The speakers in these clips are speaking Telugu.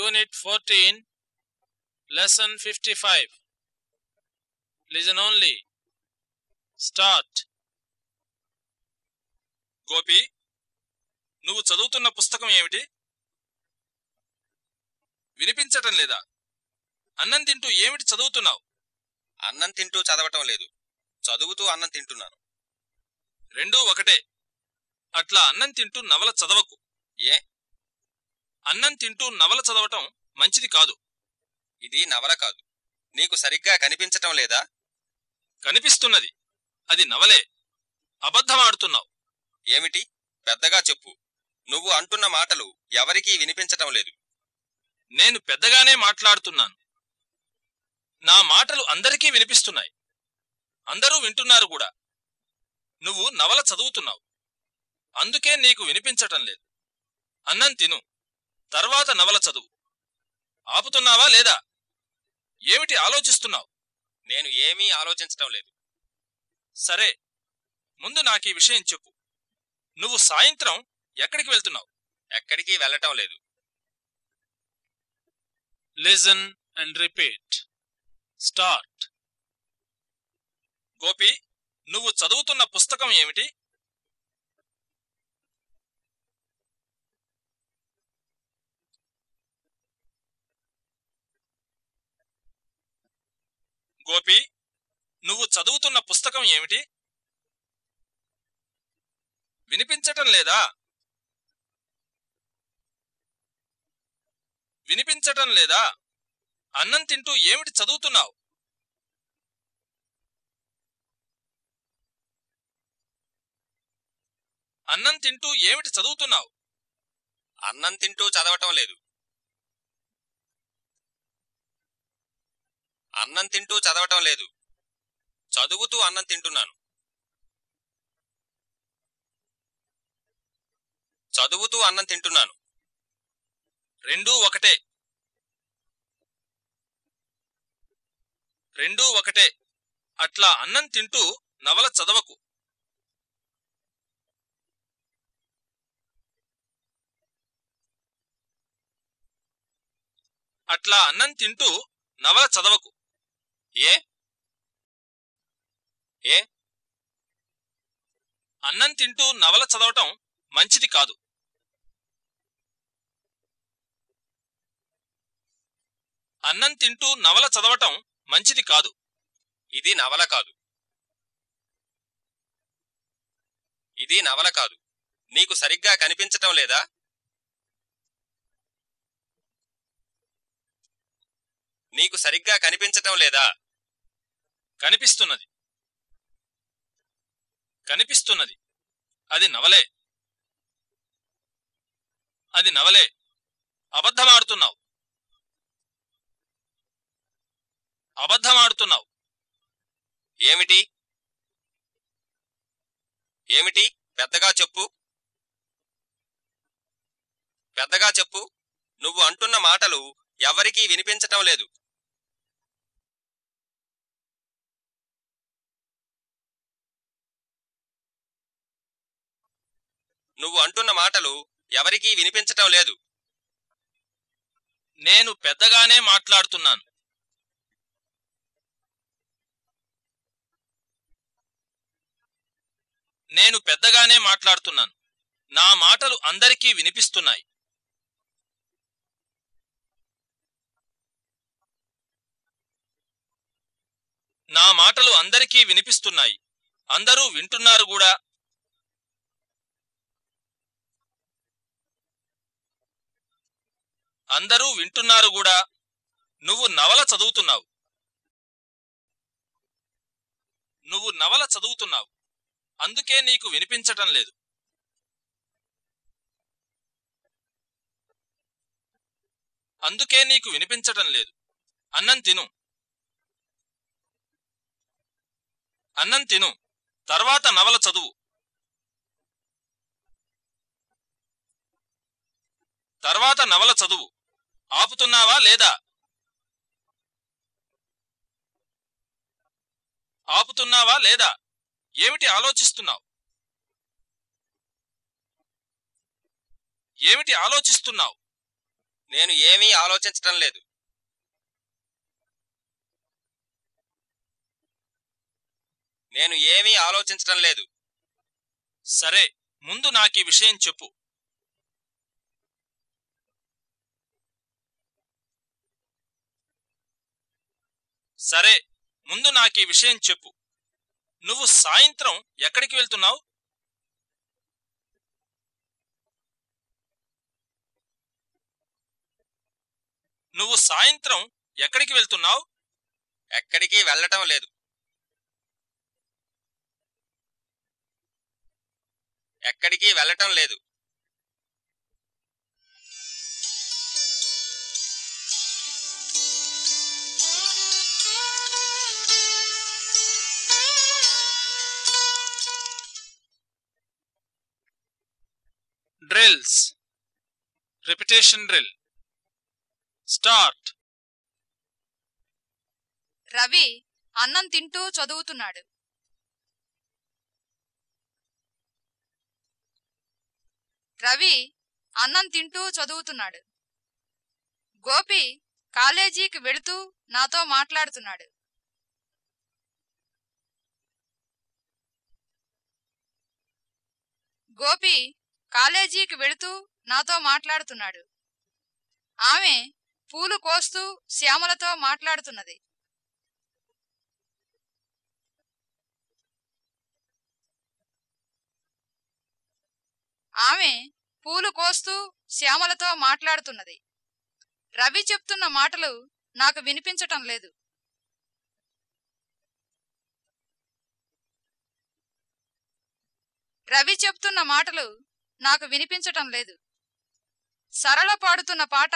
Unit 14, Lesson 55. Listen only. Start. Gopi నువ్వు చదువుతున్న పుస్తకం ఏమిటి? వినిపించటం లేదా? అన్నం తింటూ ఏమిటి చదువుతున్నావు? అన్నం తింటూ చదవటం లేదు. చదువుతూ అన్నం తింటున్నాను. రెండూ ఒకటే. అట్లా అన్నం తింటూ నవల చదవకు. ఏ? అన్నం తింటూ నవల చదవటం మంచిది కాదు. ఇది నవల కాదు. నీకు సరిగ్గా కనిపించటం లేదా? కనిపిస్తున్నది. అది నవలే. అబద్ధమాడుతున్నావు. ఏమిటి? పెద్దగా చెప్పు. నువ్వు అంటున్న మాటలు ఎవరికీ వినిపించటం లేదు. నేను పెద్దగానే మాట్లాడుతున్నాను. నా మాటలు అందరికీ వినిపిస్తున్నాయి. అందరూ వింటున్నారు కూడా. నువ్వు నవల చదువుతున్నావు. అందుకే నీకు వినిపించటం లేదు. అన్నం తిను. తర్వాత నవల చదువు. ఆపుతున్నావా లేదా? ఏమిటి ఆలోచిస్తున్నావు? నేను ఏమీ ఆలోచించటం లేదు. సరే ముందు నాకీ విషయం చెప్పు. నువ్వు సాయంత్రం ఎక్కడికి వెళ్తున్నావు? ఎక్కడికి వెళ్ళటం లేదు. Listen and repeat. Start. Gopi నువ్వు చదువుతున్న పుస్తకం ఏమిటి? గోపి నువ్వు చదువుతున్న పుస్తకం ఏమిటి? వినిపించటం లేదా? వినిపించటం లేదా? అన్నం తింటూ ఏమిటి చదువుతున్నావు? అన్నం తింటూ ఏమిటి చదువుతున్నావు? అన్నం తింటూ చదవటం లేదు. అన్నం తింటూ చదవటం లేదు. చదువుతూ అన్నం తింటున్నాను. చదువుతూ అన్నం తింటున్నాను. రెండూ ఒకటే. రెండూ ఒకటే. అట్లా అన్నం తింటూ నవల చదవకు. అట్లా అన్నం తింటూ నవల చదవకు. ఏ? ఏ? అన్నం తింటూ నవల చదవటం మంచిది కాదు. అన్నం తింటూ నవల చదవటం మంచిది కాదు. ఇది నవల కాదు. ఇది నవల కాదు. నీకు సరిగ్గా కనిపించటం లేదా? నీకు సరిగ్గా కనిపించటం లేదా? కనిపిస్తున్నది. కనిపిస్తున్నది. అది నవలే. అది నవలే. అబద్ధమాడుతున్నావు. అబద్ధమాడుతున్నావు. ఏమిటి? ఏమిటి? పెద్దగా చెప్పు. పెద్దగా చెప్పు. నువ్వు అంటున్న మాటలు ఎవరికీ వినిపించటం లేదు. నువ్వు అంటున్న మాటలు ఎవరికీ వినిపించటం లేదు. నేను పెద్దగానే మాట్లాడుతున్నాను. నేను పెద్దగానే మాట్లాడుతున్నాను. నా మాటలు అందరికీ వినిపిస్తున్నాయి. నా మాటలు అందరికీ వినిపిస్తున్నాయి. అందరూ వింటున్నారు కూడా. అందరూ వింటున్నారు కూడా. నువ్వు నవల చదువుతున్నావు. నువ్వు నవల చదువుతున్నావు. అందుకే నీకు వినిపించటం లేదు. అందుకే నీకు వినిపించటం లేదు. అన్నం తిను. అన్నం తిను. తర్వాత నవల చదువు. తర్వాత నవల చదువు. ఆపుతున్నావా లేదా? ఆపుతున్నావా లేదా? ఏమిటి ఆలోచిస్తున్నావు? ఏమిటి ఆలోచిస్తున్నావు? నేను ఏమీ ఆలోచించటం లేదు. నేను ఏమీ ఆలోచించటం లేదు. సరే ముందు నాకీ విషయం చెప్పు. సరే ముందు నాకీ విషయం చెప్పు. నువ్వు సాయంత్రం ఎక్కడికి వెళ్తున్నావు? నువ్వు సాయంత్రం ఎక్కడికి వెళ్తున్నావు? ఎక్కడికి వెళ్ళటం లేదు. ఎక్కడికి వెళ్ళటం లేదు. Drills. Repetition drill. Start. Ravi అన్నం తింటూ చదువుతున్నాడు రవి అన్నం తింటూ చదువుతున్నాడు గోపి కాలేజీకి వెళుతూ నాతో మాట్లాడుతున్నాడు గోపి కాలేజీకి వెళుతూ నాతో మాట్లాడుతున్నాడు. ఆమె పూలు కోస్తూ శ్యామలతో మాట్లాడుతున్నది. ఆమె పూలు కోస్తూ శ్యామలతో మాట్లాడుతున్నది. రవి చెప్తున్న మాటలు నాకు వినిపించటం లేదు. రవి చెప్తున్న మాటలు నాకు వినిపించటం లేదు. సరళ పాడుతున్న పాట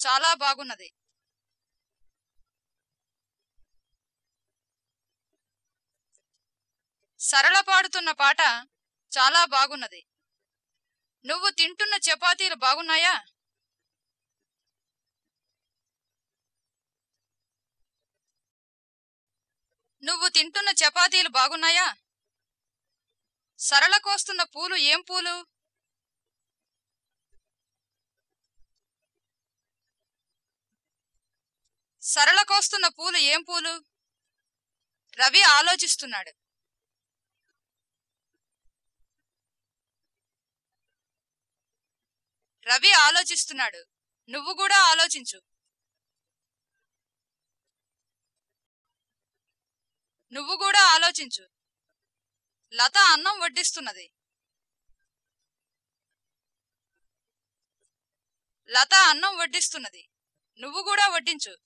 చాలా బాగున్నది. సరళ పాడుతున్న పాట చాలా బాగున్నది. నువ్వు తింటున్న చపాతీలు బాగున్నాయా? నువ్వు తింటున్న చపాతీలు బాగున్నాయా? సరళ కోస్తున్న పూలు ఏం పూలు? సరళ కోస్తున్న పూలు ఏం పూలు? రవి ఆలోచిస్తున్నాడు. రవి ఆలోచిస్తున్నాడు. నువ్వు కూడా ఆలోచించు. నువ్వు కూడా ఆలోచించు. లత అన్నం వడ్డిస్తున్నది. లత అన్నం వడ్డిస్తున్నది. నువ్వు కూడా వడ్డించు.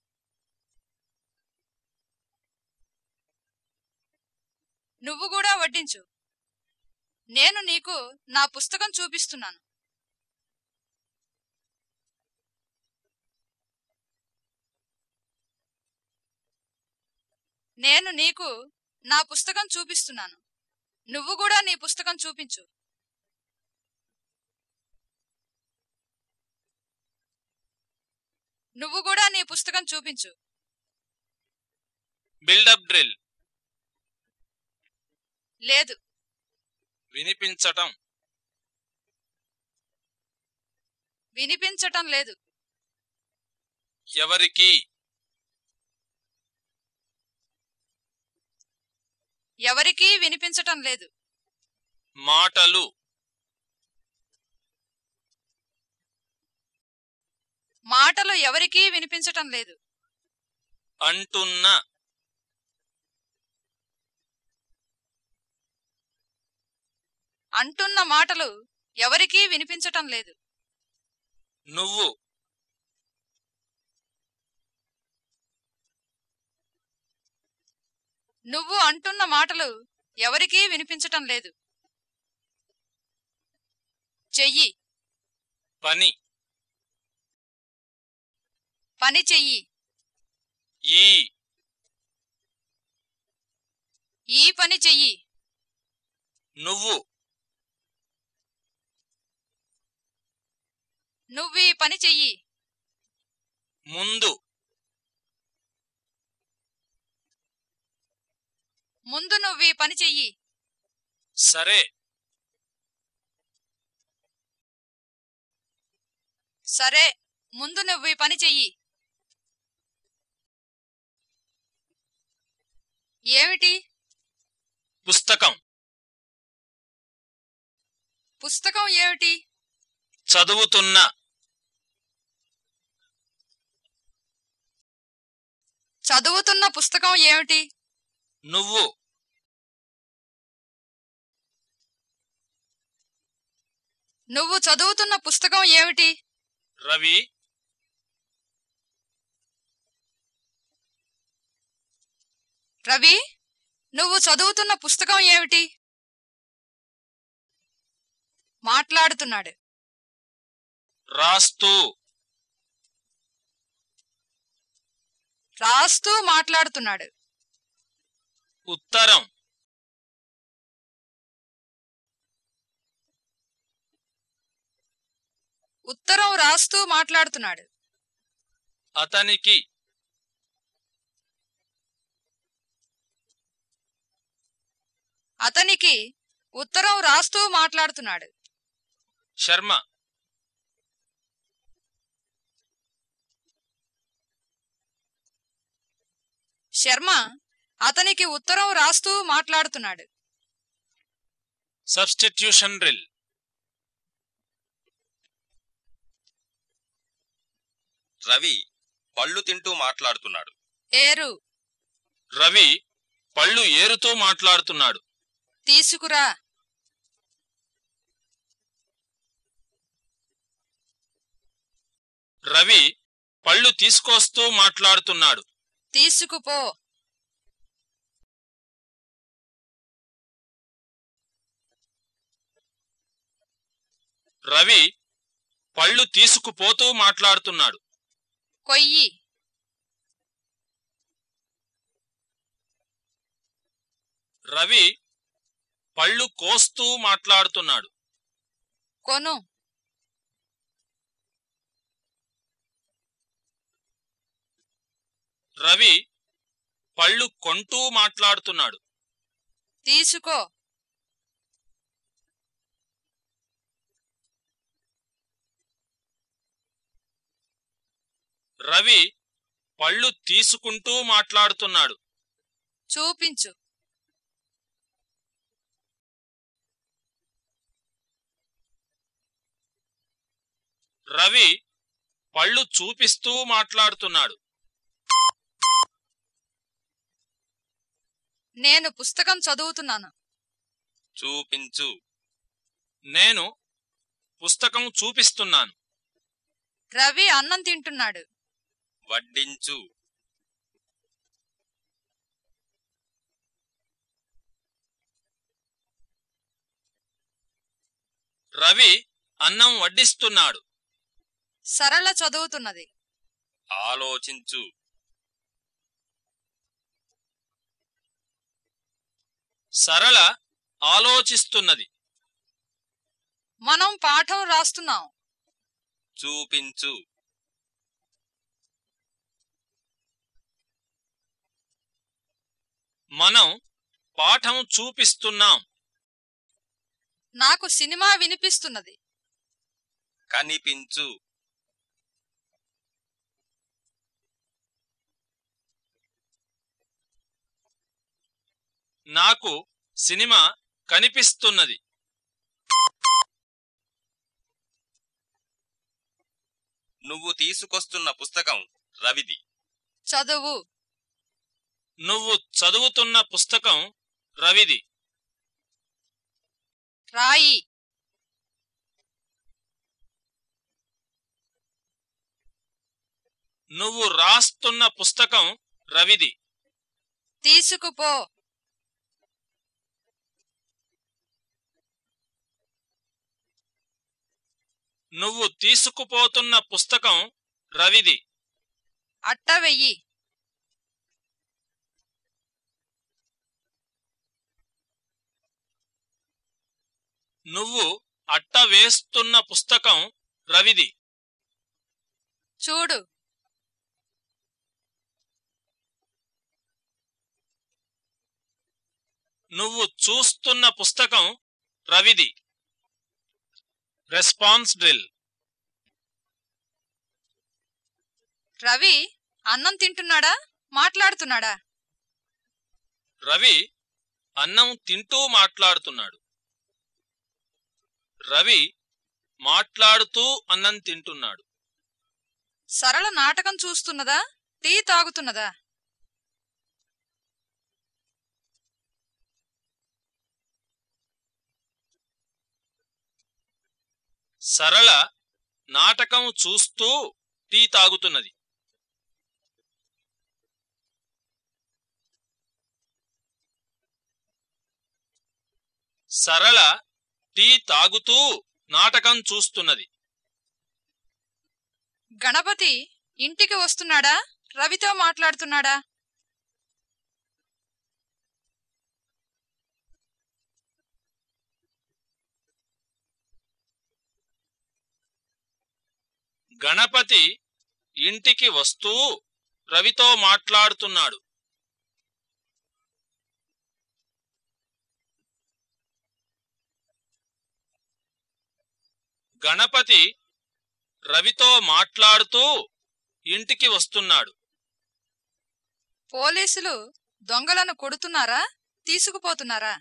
నువ్వు కూడా వడ్డించు. నేను నీకు నా పుస్తకం చూపిస్తున్నాను. నేను నీకు నా పుస్తకం చూపిస్తున్నాను. నువ్వు కూడా నీ పుస్తకం చూపించు. నువ్వు కూడా నీ పుస్తకం చూపించు. Build up drill. లేదు. వినిపించటం. వినిపించటం లేదు. ఎవరికి? ఎవరికీ వినిపించటం లేదు. మాటలు. మాటలు ఎవరికీ వినిపించటం లేదు. అంటున్న అంటున్న మాటలు ఎవరికీ వినిపించటం లేదు. నువ్వు. నువ్వు అంటున్న మాటలు ఎవరికీ వినిపించటం లేదు. చెయ్యి. పని. పని చెయ్యి. ఈ. ఈ పని చెయ్యి. నువ్వు. నువ్వు పని చెయ్యి. ముందు. ముందు నువ్వు ఈ పని చెయ్యి. సరే. సరే ముందు నువ్వు పని చెయ్యి. ఏమిటి? పుస్తకం. పుస్తకం ఏమిటి? చదువుతున్న. చదువుతున్న పుస్తకం ఏమిటి? నువ్వు. నువ్వు చదువుతున్న పుస్తకం ఏమిటి? రవి. రవి నువ్వు చదువుతున్న పుస్తకం ఏమిటి? మాట్లాడుతున్నాడు. రాస్తూ. రాస్తూ మాట్లాడుతున్నాడు. ఉత్తరం. ఉత్తరం రాస్తూ మాట్లాడుతున్నాడు. అతనికి అతనికి ఉత్తరం రాస్తూ మాట్లాడుతున్నాడు. శర్మ. శర్మ అతనికి ఉత్తరం రాస్తూ మాట్లాడుతున్నాడు. సబ్స్టిట్యూషన్ డ్రిల్ రవి పళ్ళు తింటూ మాట్లాడుతున్నాడు. ఏరు. రవి పళ్ళు ఏరుతూ మాట్లాడుతున్నాడు. తీసుకురా. రవి పళ్ళు తీసుకొస్తూ మాట్లాడుతున్నాడు. తీసుకుపో. రవి పళ్ళు తీసుకుపోతూ మాట్లాడుతున్నాడు. కొయ్యి. రవి పళ్ళు కోస్తూ మాట్లాడుతున్నాడు. కొను. రవి పళ్ళు కొంటూ మాట్లాడుతున్నాడు. తీసుకో. రవి పళ్ళు తీసుకుంటూ మాట్లాడుతున్నాడు. చూపించు. రవి పళ్ళు చూపిస్తూ మాట్లాడుతున్నాడు. నేను పుస్తకం చదువుతున్నాను. చూపించు. నేను పుస్తకం చూపిస్తున్నాను. రవి అన్నం తింటున్నాడు. వడ్డించు. రవి అన్నం వడ్డిస్తున్నాడు. సరళ చదువుతున్నది. ఆలోచించు. సరళ ఆలోచిస్తున్నది. మనం పాఠం రాస్తున్నాం. చూపించు. మనం పాఠం చూపిస్తున్నాం. నాకు సినిమా వినిపిస్తున్నది. కనిపించు. నాకు సినిమా కనిపిస్తున్నది. నువ్వు తీసుకొస్తున్న పుస్తకం రవిది. చదువు. నువ్వు చదువుతున్న పుస్తకం రవిది. రాయి. నువ్వు రాస్తున్న పుస్తకం రవిది. తీసుకుపో. నువ్వు తీసుకుపోతున్న పుస్తకం రవిది. అట్ట వెయ్యి. నువ్వు అట్ట వేస్తున్న పుస్తకం రవిది. చూడు. నువ్వు చూస్తున్న పుస్తకం రవిది. Response drill. రవి అన్నం తింటున్నాడా? మాట్లాడుతున్నాడా? రవి అన్నం తింటూ మాట్లాడుతున్నాడు. రవి మాట్లాడుతూ అన్నం తింటున్నాడు. సరళ నాటకం చూస్తున్నదా? టీ తాగుతున్నదా? సరళ నాటకం చూస్తూ టీ తాగుతున్నది. సరళ టీ తాగుతూ నాటకం చూస్తున్నది. గణపతి ఇంటికి వస్తున్నాడా? రవితో మాట్లాడుతున్నాడా? గణపతి ఇంటికి వస్తూ రవితో మాట్లాడుతున్నాడు. గణపతి రవితో మాట్లాడుతూ ఇంటికి వస్తున్నాడు. పోలీసులు దొంగలను కొడుతున్నారా? తీసుకుపోతున్నారా?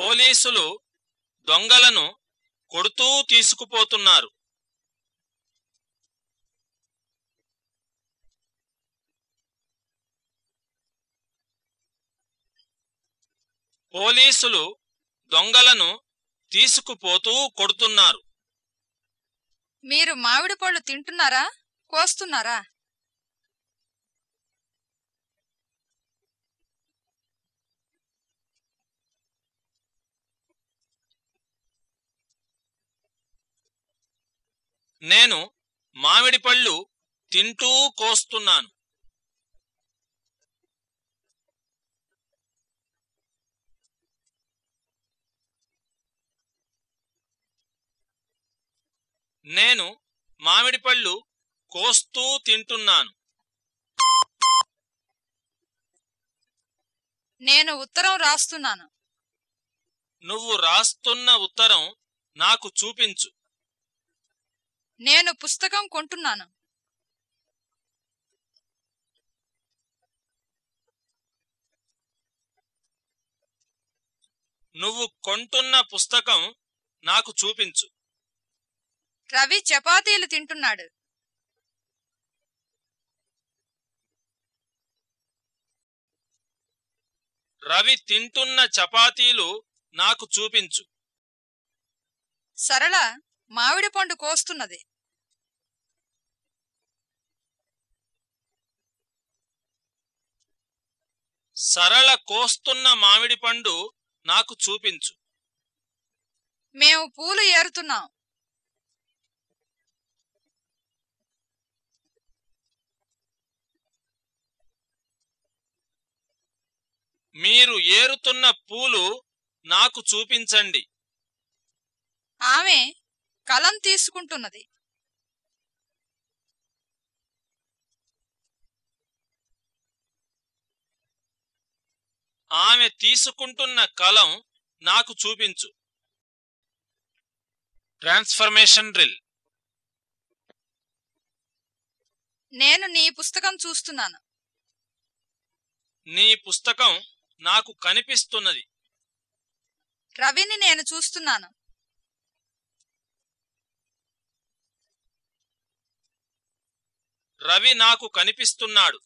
పోలీసులు దొంగలను కొడుతూ తీసుకుపోతున్నారు. పోలీసులు దొంగలను తీసుకుపోతూ కొడుతున్నారు. మీరు మామిడి పళ్ళు తింటున్నారా? కోస్తున్నారా? నేను మామిడి పళ్ళు తింటూ కోస్తున్నాను. నేను మామిడి పళ్ళు కోస్తూ తింటున్నాను. నేను ఉత్తరం రాస్తున్నాను. నువ్వు రాస్తున్న ఉత్తరం నాకు చూపించు. నేను పుస్తకం కొంటున్నాను. నువ్వు కొంటున్న పుస్తకం నాకు చూపించు. రవి చపాతీలు తింటున్నాడు. రవి తింటున్న చపాతీలు నాకు చూపించు. సరళ మామిడి పండు కోస్తున్నది. సరళ కోస్తున్న మామిడి పండు నాకు చూపించు. మేము పూలు ఏరుతున్నాం. మీరు ఏరుతున్న పూలు నాకు చూపించండి. ఆమె కలం తీసుకుంటున్నది. ఆమె తీసుకుంటున్న కలం నాకు చూపించు. Transformation drill. నేను నీ పుస్తకం చూస్తున్నాను. నీ పుస్తకం నాకు కనిపిస్తున్నది. రవిని నేను చూస్తున్నాను. రవి నాకు కనిపిస్తున్నాడు.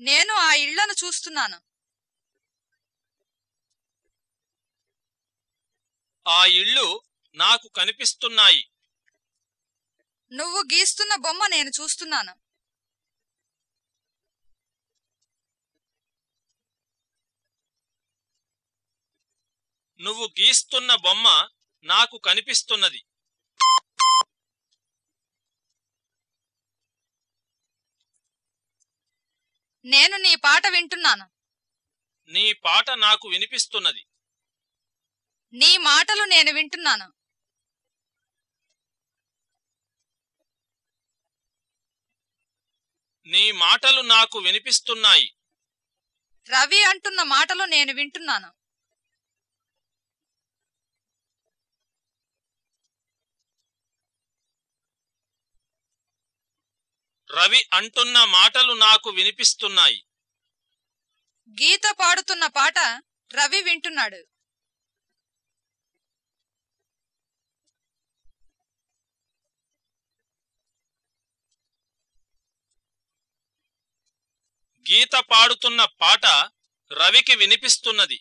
నేను ఆ ఇళ్ళను చూస్తున్నాను. ఆ ఇళ్ళు నాకు కనిపిస్తున్నాయి. నువ్వు గీస్తున్న బొమ్మ నేను చూస్తున్నాను. నువ్వు గీస్తున్న బొమ్మ నాకు కనిపిస్తున్నది. నేను నీ పాట వింటున్నాను. నీ పాట నాకు వినిపిస్తున్నది. నీ మాటలు నేను వింటున్నాను. నీ మాటలు నాకు వినిపిస్తున్నాయి. రవి అంటున్న మాటలు నేను వింటున్నాను. రవి అంటున్న మాటలు నాకు వినిపిస్తున్నాయి. గీత పాడుతున్న పాట రవి వింటున్నాడు. గీత పాడుతున్న పాట రవికి వినిపిస్తున్నది.